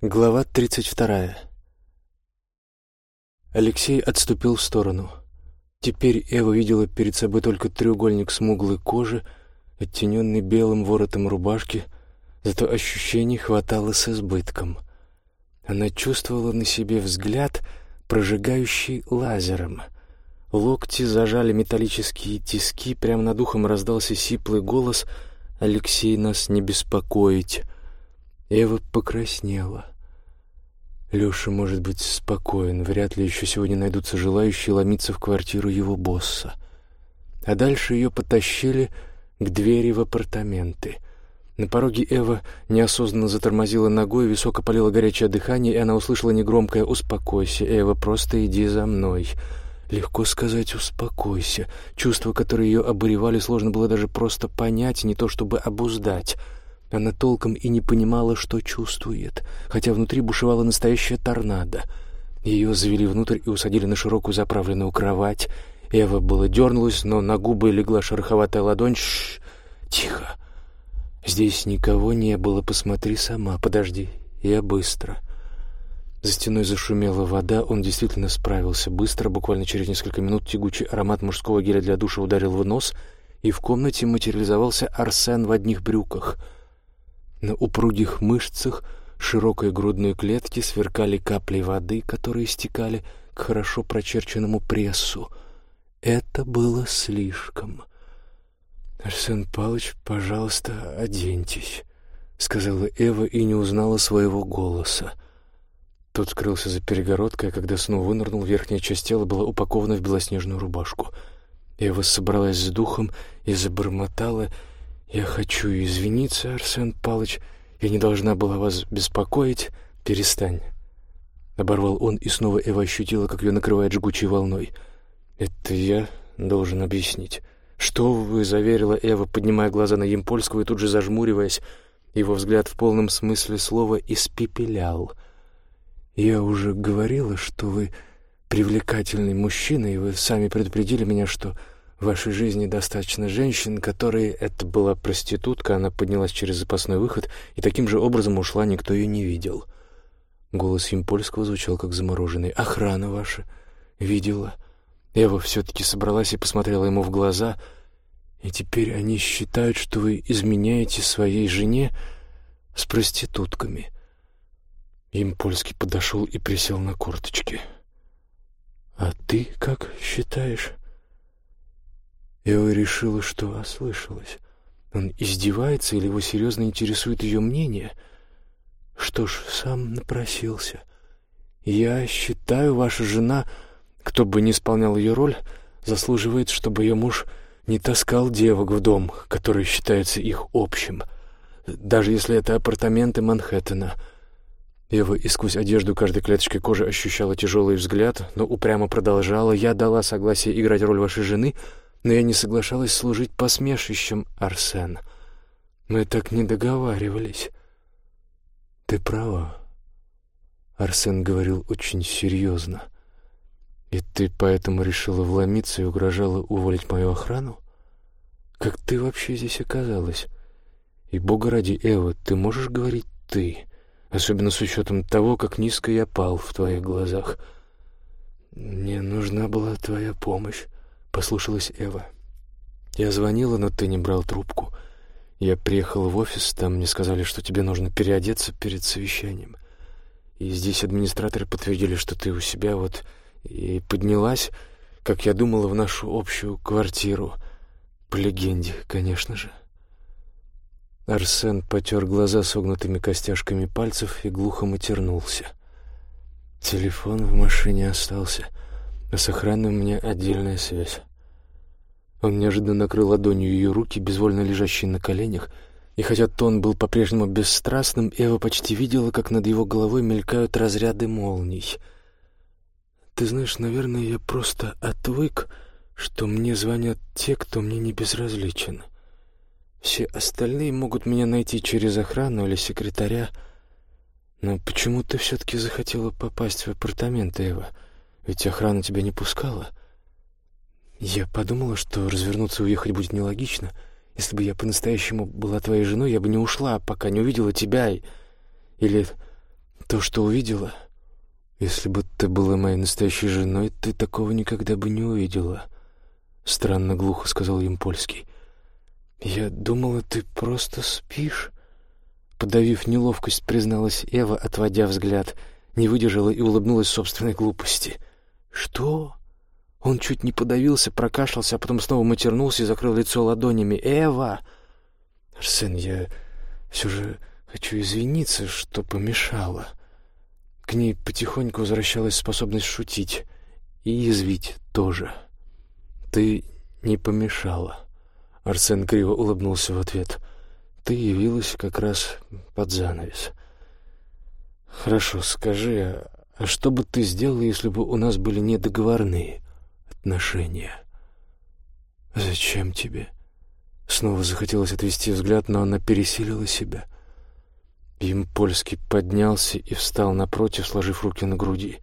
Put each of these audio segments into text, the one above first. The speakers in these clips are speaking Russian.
Глава 32. Алексей отступил в сторону. Теперь Эва видела перед собой только треугольник смуглой кожи, оттененный белым воротом рубашки, зато ощущений хватало с избытком. Она чувствовала на себе взгляд, прожигающий лазером. Локти зажали металлические тиски, прямо над ухом раздался сиплый голос «Алексей, нас не беспокоить!» Эва покраснела. Леша может быть спокоен, вряд ли еще сегодня найдутся желающие ломиться в квартиру его босса. А дальше ее потащили к двери в апартаменты. На пороге Эва неосознанно затормозила ногой, високо полила горячее дыхание, и она услышала негромкое «Успокойся, Эва, просто иди за мной». Легко сказать «успокойся». Чувства, которые ее обуревали, сложно было даже просто понять, не то чтобы обуздать — она толком и не понимала, что чувствует, хотя внутри бушевала настоящая торнадо. Ее завели внутрь и усадили на широкую заправленную кровать. Эва было дернулась, но на губы легла шероховатая ладонь. Шш, тихо. Здесь никого не было, посмотри сама. Подожди, я быстро. За стеной зашумела вода, он действительно справился быстро. Буквально через несколько минут тягучий аромат мужского геля для душа ударил в нос, и в комнате материализовался Арсен в одних брюках — на упругих мышцах широкой грудной клетки сверкали капли воды, которые стекали к хорошо прочерченному прессу. Это было слишком. «Арсен Павлович, пожалуйста, оденьтесь», — сказала Эва и не узнала своего голоса. Тот скрылся за перегородкой, а когда снова вынырнул, верхняя часть тела была упакована в белоснежную рубашку. Эва собралась с духом и забормотала — «Я хочу извиниться, Арсен Палыч. Я не должна была вас беспокоить. Перестань». Оборвал он, и снова Эва ощутила, как ее накрывает жгучей волной. «Это я должен объяснить». «Что вы?» — заверила Эва, поднимая глаза на Емпольского и тут же зажмуриваясь. Его взгляд в полном смысле слова испепелял. «Я уже говорила, что вы привлекательный мужчина, и вы сами предупредили меня, что в вашей жизни достаточно женщин, которые... Это была проститутка, она поднялась через запасной выход, и таким же образом ушла, никто ее не видел. Голос Импольского звучал как замороженный. «Охрана ваша. Видела». Эва все-таки собралась и посмотрела ему в глаза. «И теперь они считают, что вы изменяете своей жене с проститутками». Импольский подошел и присел на корточки. «А ты как считаешь?» Эва решила, что ослышалась. Он издевается или его серьезно интересует ее мнение? Что ж, сам напросился. Я считаю, ваша жена, кто бы ни исполнял ее роль, заслуживает, чтобы ее муж не таскал девок в дом, который считается их общим, даже если это апартаменты Манхэттена. Ева и сквозь одежду каждой клеточкой кожи ощущала тяжелый взгляд, но упрямо продолжала. «Я дала согласие играть роль вашей жены», но я не соглашалась служить посмешищем, Арсен. Мы так не договаривались. Ты права. Арсен говорил очень серьезно. И ты поэтому решила вломиться и угрожала уволить мою охрану? Как ты вообще здесь оказалась? И, бога ради, Эва, ты можешь говорить «ты», особенно с учетом того, как низко я пал в твоих глазах. Мне нужна была твоя помощь. — послушалась Эва. «Я звонила, но ты не брал трубку. Я приехал в офис, там мне сказали, что тебе нужно переодеться перед совещанием. И здесь администраторы подтвердили, что ты у себя вот и поднялась, как я думала, в нашу общую квартиру. По легенде, конечно же». Арсен потер глаза согнутыми костяшками пальцев и глухо матернулся. Телефон в машине остался — а у меня отдельная связь. Он неожиданно накрыл ладонью ее руки, безвольно лежащие на коленях, и хотя тон был по-прежнему бесстрастным, Эва почти видела, как над его головой мелькают разряды молний. «Ты знаешь, наверное, я просто отвык, что мне звонят те, кто мне не безразличен. Все остальные могут меня найти через охрану или секретаря. Но почему ты все-таки захотела попасть в апартаменты, Эва?» Ведь охрана тебя не пускала. Я подумала, что развернуться и уехать будет нелогично. Если бы я по-настоящему была твоей женой, я бы не ушла, пока не увидела тебя. Или То, что увидела, если бы ты была моей настоящей женой, ты такого никогда бы не увидела. Странно глухо сказал им польский. Я думала, ты просто спишь. Подавив неловкость, призналась Эва, отводя взгляд, не выдержала и улыбнулась собственной глупости. Что? Он чуть не подавился, прокашлялся, а потом снова матернулся и закрыл лицо ладонями. «Эва!» «Арсен, я все же хочу извиниться, что помешала». К ней потихоньку возвращалась способность шутить. И язвить тоже. «Ты не помешала». Арсен криво улыбнулся в ответ. «Ты явилась как раз под занавес». «Хорошо, скажи, а что бы ты сделала, если бы у нас были недоговорные?» отношения. «Зачем тебе?» Снова захотелось отвести взгляд, но она пересилила себя. Им польский поднялся и встал напротив, сложив руки на груди.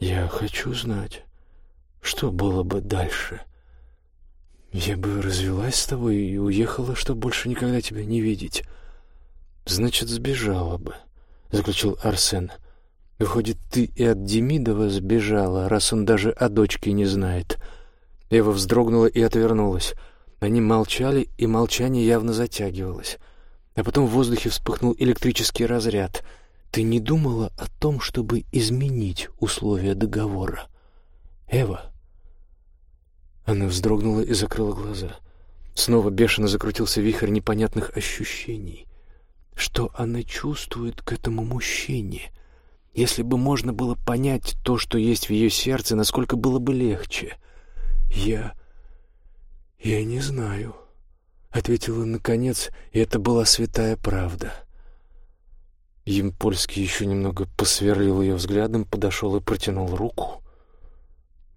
«Я хочу знать, что было бы дальше. Я бы развелась с тобой и уехала, чтобы больше никогда тебя не видеть. Значит, сбежала бы», — заключил Арсен. Выходит, ты и от Демидова сбежала, раз он даже о дочке не знает. Ева вздрогнула и отвернулась. Они молчали, и молчание явно затягивалось. А потом в воздухе вспыхнул электрический разряд. Ты не думала о том, чтобы изменить условия договора? Эва? Она вздрогнула и закрыла глаза. Снова бешено закрутился вихрь непонятных ощущений. Что она чувствует к этому мужчине? Если бы можно было понять то, что есть в ее сердце, насколько было бы легче. Я... я не знаю, — ответила наконец, и это была святая правда. Емпольский еще немного посверлил ее взглядом, подошел и протянул руку.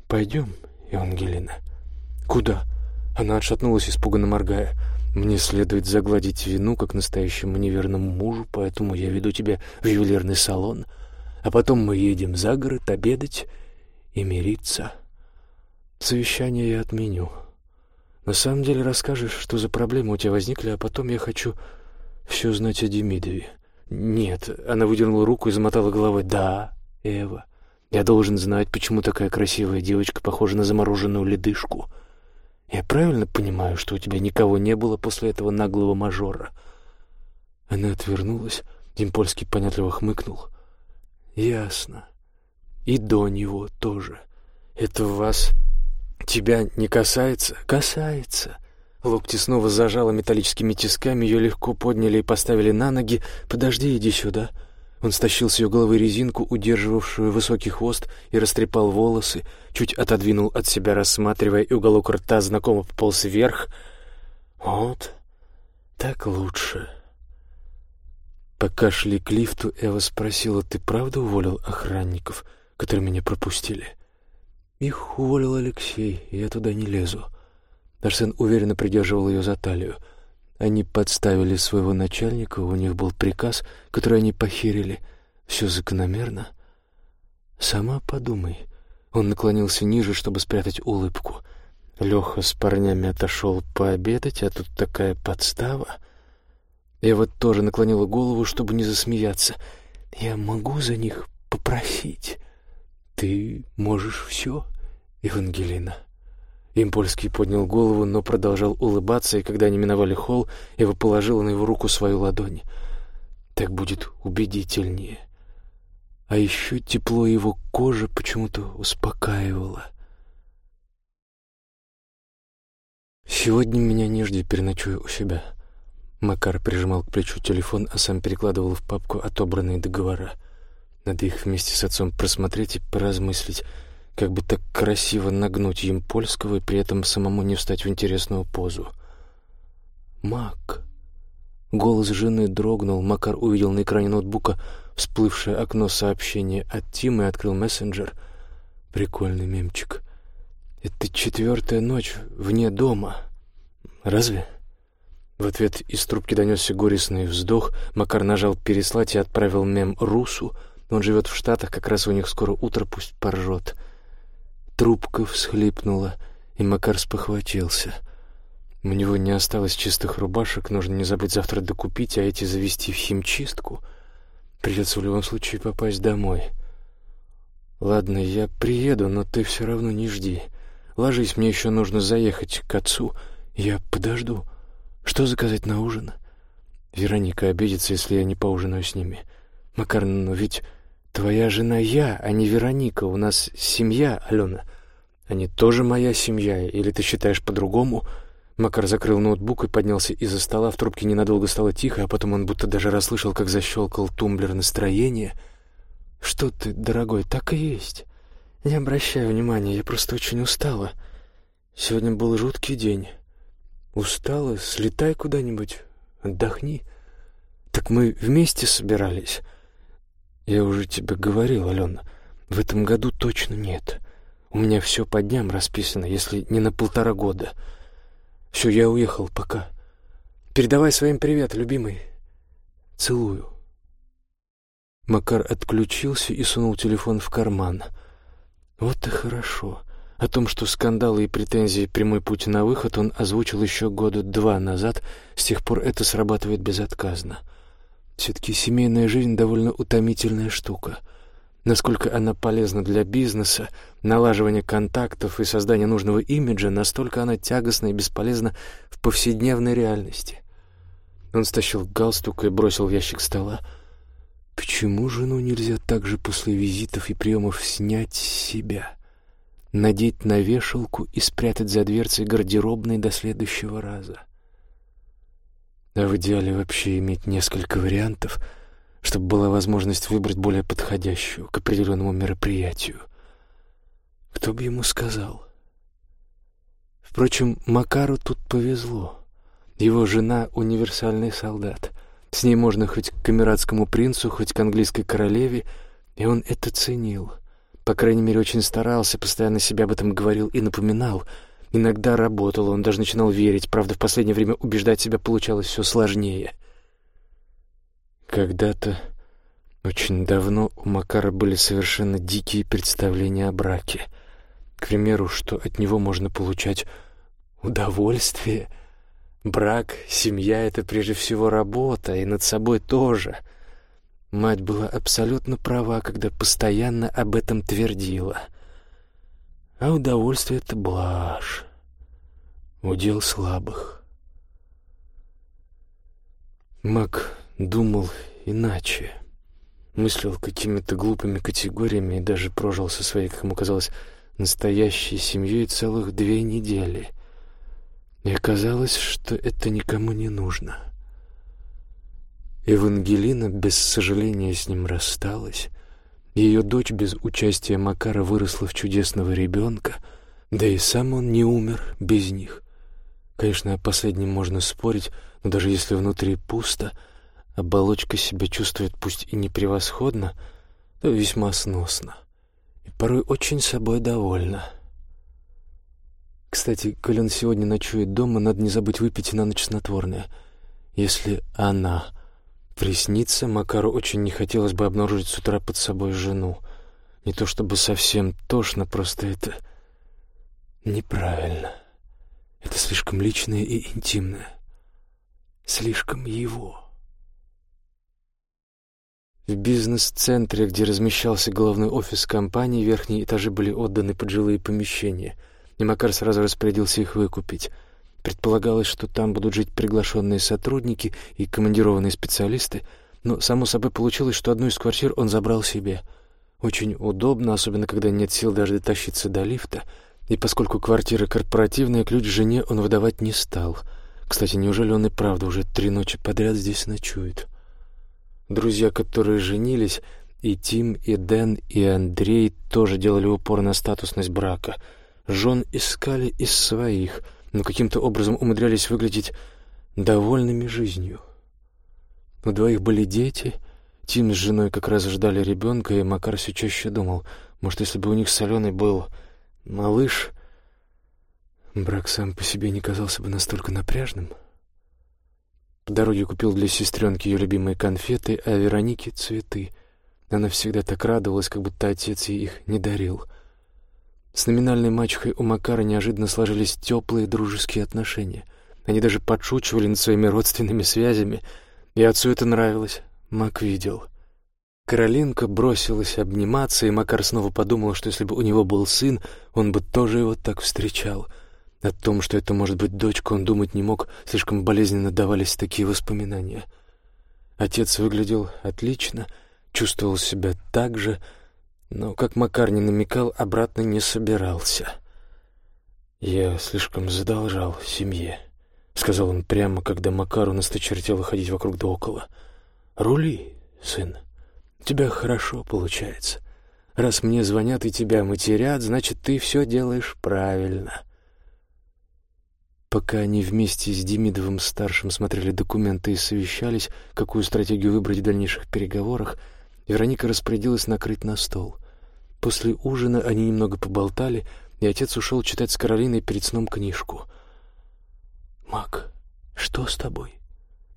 «Пойдем, Евангелина». «Куда?» Она отшатнулась, испуганно моргая. «Мне следует загладить вину, как настоящему неверному мужу, поэтому я веду тебя в ювелирный салон» а потом мы едем за город обедать и мириться. Совещание я отменю. На самом деле расскажешь, что за проблемы у тебя возникли, а потом я хочу все знать о Демидове. Нет, она выдернула руку и замотала головой. Да, Эва, я должен знать, почему такая красивая девочка похожа на замороженную ледышку. Я правильно понимаю, что у тебя никого не было после этого наглого мажора? Она отвернулась, Димпольский понятливо хмыкнул — Ясно. И до него тоже. Это вас... тебя не касается? Касается. Локти снова зажала металлическими тисками, ее легко подняли и поставили на ноги. «Подожди, иди сюда». Он стащил с ее головы резинку, удерживавшую высокий хвост, и растрепал волосы, чуть отодвинул от себя, рассматривая, и уголок рта знакомо пополз вверх. «Вот, так лучше». Пока шли к лифту, Эва спросила, «Ты правда уволил охранников, которые меня пропустили?» «Их уволил Алексей, я туда не лезу». Арсен уверенно придерживал ее за талию. Они подставили своего начальника, у них был приказ, который они похерили. Все закономерно. «Сама подумай». Он наклонился ниже, чтобы спрятать улыбку. Леха с парнями отошел пообедать, а тут такая подстава. Вот тоже наклонила голову, чтобы не засмеяться. «Я могу за них попросить?» «Ты можешь все, Евангелина?» Импольский поднял голову, но продолжал улыбаться, и когда они миновали холл, Ева положила на его руку свою ладонь. «Так будет убедительнее». А еще тепло его кожи почему-то успокаивало. «Сегодня меня не жди, переночую у себя». Макар прижимал к плечу телефон, а сам перекладывал в папку отобранные договора. Надо их вместе с отцом просмотреть и поразмыслить, как бы так красиво нагнуть им польского и при этом самому не встать в интересную позу. «Мак!» Голос жены дрогнул, Макар увидел на экране ноутбука всплывшее окно сообщения от Тима и открыл мессенджер. Прикольный мемчик. «Это четвертая ночь вне дома. Разве?» В ответ из трубки донесся горестный вздох. Макар нажал «переслать» и отправил мем Русу. Он живет в Штатах, как раз у них скоро утро, пусть поржет. Трубка всхлипнула, и Макар спохватился. У него не осталось чистых рубашек, нужно не забыть завтра докупить, а эти завести в химчистку. Придется в любом случае попасть домой. Ладно, я приеду, но ты все равно не жди. Ложись, мне еще нужно заехать к отцу. Я подожду. Что заказать на ужин? Вероника обидится, если я не поужинаю с ними. Макар, ну ведь твоя жена я, а не Вероника. У нас семья, Алена. Они тоже моя семья, или ты считаешь по-другому?» Макар закрыл ноутбук и поднялся из-за стола. В трубке ненадолго стало тихо, а потом он будто даже расслышал, как защелкал тумблер настроения. «Что ты, дорогой, так и есть. Не обращай внимания, я просто очень устала. Сегодня был жуткий день. Устала? Слетай куда-нибудь, отдохни. Так мы вместе собирались. Я уже тебе говорил, Алена, в этом году точно нет. У меня все по дням расписано, если не на полтора года». Все, я уехал, пока. Передавай своим привет, любимый. Целую. Макар отключился и сунул телефон в карман. Вот и хорошо. О том, что скандалы и претензии прямой путь на выход он озвучил еще года два назад, с тех пор это срабатывает безотказно. Все-таки семейная жизнь довольно утомительная штука — Насколько она полезна для бизнеса, налаживания контактов и создания нужного имиджа, настолько она тягостна и бесполезна в повседневной реальности. Он стащил галстук и бросил в ящик стола. Почему жену нельзя также после визитов и приемов снять с себя, надеть на вешалку и спрятать за дверцей гардеробной до следующего раза? А в идеале вообще иметь несколько вариантов — чтобы была возможность выбрать более подходящую к определенному мероприятию. Кто бы ему сказал? Впрочем, Макару тут повезло. Его жена — универсальный солдат. С ней можно хоть к камерадскому принцу, хоть к английской королеве, и он это ценил. По крайней мере, очень старался, постоянно себя об этом говорил и напоминал. Иногда работал, он даже начинал верить, правда, в последнее время убеждать себя получалось все сложнее. Когда-то, очень давно, у Макара были совершенно дикие представления о браке. К примеру, что от него можно получать удовольствие. Брак, семья — это прежде всего работа, и над собой тоже. Мать была абсолютно права, когда постоянно об этом твердила. А удовольствие — это блажь, удел слабых. Мак думал иначе. Мыслил какими-то глупыми категориями и даже прожил со своей, как ему казалось, настоящей семьей целых две недели. И оказалось, что это никому не нужно. Евангелина без сожаления с ним рассталась. Ее дочь без участия Макара выросла в чудесного ребенка, да и сам он не умер без них. Конечно, о последнем можно спорить, но даже если внутри пусто — Оболочка себя чувствует пусть и не превосходно, но весьма сносно. И порой очень собой довольна. Кстати, коль он сегодня ночует дома, надо не забыть выпить на ночь снотворное. Если она приснится, Макару очень не хотелось бы обнаружить с утра под собой жену. Не то чтобы совсем тошно, просто это неправильно. Это слишком личное и интимное. Слишком его. В бизнес-центре, где размещался главный офис компании, верхние этажи были отданы под жилые помещения, и Макар сразу распорядился их выкупить. Предполагалось, что там будут жить приглашенные сотрудники и командированные специалисты, но, само собой, получилось, что одну из квартир он забрал себе. Очень удобно, особенно когда нет сил даже дотащиться до лифта, и поскольку квартира корпоративная, ключ жене он выдавать не стал. Кстати, неужели он и правда уже три ночи подряд здесь ночует?» Друзья, которые женились, и Тим, и Дэн, и Андрей тоже делали упор на статусность брака. Жен искали из своих, но каким-то образом умудрялись выглядеть довольными жизнью. У двоих были дети, Тим с женой как раз ждали ребенка, и Макар все чаще думал, может, если бы у них с Аленой был малыш, брак сам по себе не казался бы настолько напряжным. По дороге купил для сестренки ее любимые конфеты, а Веронике — цветы. Она всегда так радовалась, как будто отец ей их не дарил. С номинальной мачехой у Макара неожиданно сложились теплые дружеские отношения. Они даже подшучивали над своими родственными связями, и отцу это нравилось. Мак видел. Каролинка бросилась обниматься, и Макар снова подумал, что если бы у него был сын, он бы тоже его так встречал. О том, что это может быть дочка, он думать не мог, слишком болезненно давались такие воспоминания. Отец выглядел отлично, чувствовал себя так же, но, как Макар не намекал, обратно не собирался. «Я слишком задолжал семье», — сказал он прямо, когда Макару насточертело ходить вокруг да около. «Рули, сын, у тебя хорошо получается. Раз мне звонят и тебя матерят, значит, ты все делаешь правильно». Пока они вместе с Демидовым-старшим смотрели документы и совещались, какую стратегию выбрать в дальнейших переговорах, Вероника распорядилась накрыть на стол. После ужина они немного поболтали, и отец ушел читать с Каролиной перед сном книжку. «Мак, что с тобой?»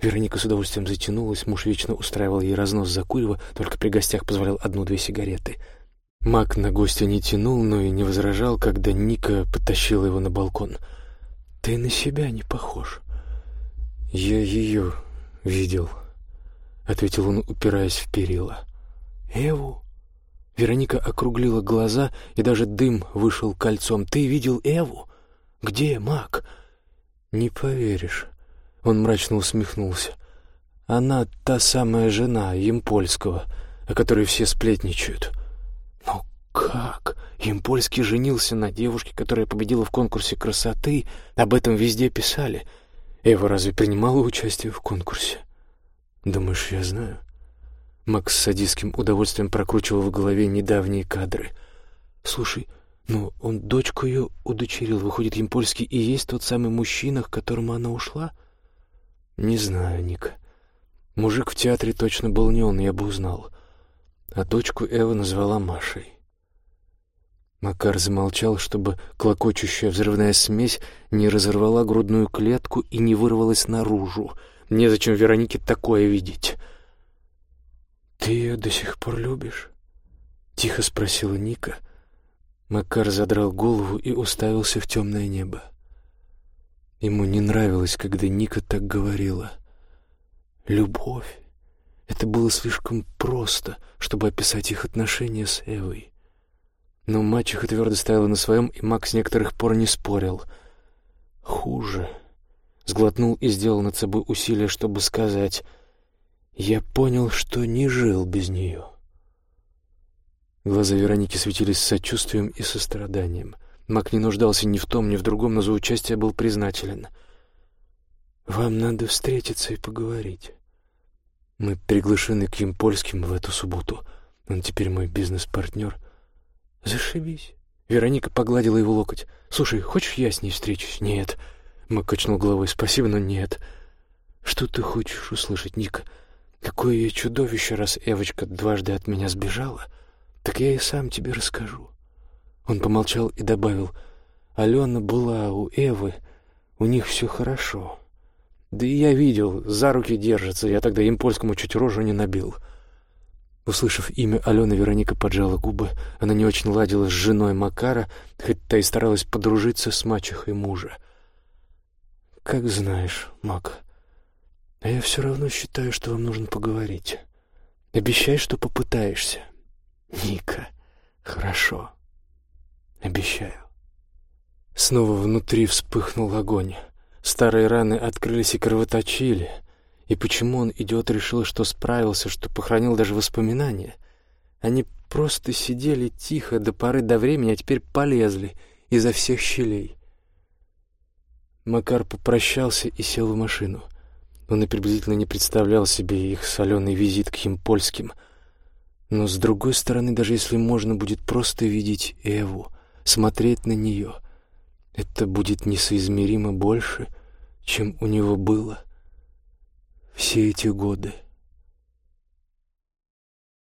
Вероника с удовольствием затянулась, муж вечно устраивал ей разнос за курево, только при гостях позволял одну-две сигареты. Мак на гостя не тянул, но и не возражал, когда Ника потащила его на балкон. «Ты на себя не похож». «Я ее видел», — ответил он, упираясь в перила. «Эву?» Вероника округлила глаза, и даже дым вышел кольцом. «Ты видел Эву? Где, Мак?» «Не поверишь». Он мрачно усмехнулся. «Она та самая жена Емпольского, о которой все сплетничают». «Но как? Емпольский женился на девушке, которая победила в конкурсе красоты. Об этом везде писали. Эва разве принимала участие в конкурсе?» «Думаешь, я знаю?» Макс с садистским удовольствием прокручивал в голове недавние кадры. «Слушай, ну он дочку ее удочерил, выходит, Емпольский и есть тот самый мужчина, к которому она ушла?» «Не знаю, Ника. Мужик в театре точно был не он, я бы узнал. А дочку Эва назвала Машей». Макар замолчал, чтобы клокочущая взрывная смесь не разорвала грудную клетку и не вырвалась наружу. Незачем Веронике такое видеть. «Ты ее до сих пор любишь?» — тихо спросила Ника. Макар задрал голову и уставился в темное небо. Ему не нравилось, когда Ника так говорила. «Любовь» — это было слишком просто, чтобы описать их отношения с Эвой. Но мачеха твердо стояла на своем, и Макс некоторых пор не спорил. «Хуже». Сглотнул и сделал над собой усилие, чтобы сказать я понял, что не жил без нее. Глаза Вероники светились сочувствием и состраданием. Мак не нуждался ни в том, ни в другом, но за участие был признателен. «Вам надо встретиться и поговорить. Мы приглашены к Емпольским в эту субботу. Он теперь мой бизнес-партнер. Зашибись». Вероника погладила его локоть. «Слушай, хочешь, я с ней встречусь?» «Нет». Мак качнул головой. «Спасибо, но нет». «Что ты хочешь услышать, Ника?» Какое чудовище, раз Эвочка дважды от меня сбежала. Так я и сам тебе расскажу. Он помолчал и добавил, Алена была у Эвы, у них все хорошо. Да и я видел, за руки держатся, я тогда им польскому чуть рожу не набил. Услышав имя Алены, Вероника поджала губы. Она не очень ладила с женой Макара, хоть та и старалась подружиться с мачехой мужа. «Как знаешь, Мак», а я все равно считаю, что вам нужно поговорить. Обещай, что попытаешься. Ника, хорошо. Обещаю. Снова внутри вспыхнул огонь. Старые раны открылись и кровоточили. И почему он, идиот, решил, что справился, что похоронил даже воспоминания? Они просто сидели тихо до поры до времени, а теперь полезли изо всех щелей. Макар попрощался и сел в машину. Он и приблизительно не представлял себе их соленый визит к Химпольским. Но, с другой стороны, даже если можно будет просто видеть Эву, смотреть на нее, это будет несоизмеримо больше, чем у него было все эти годы.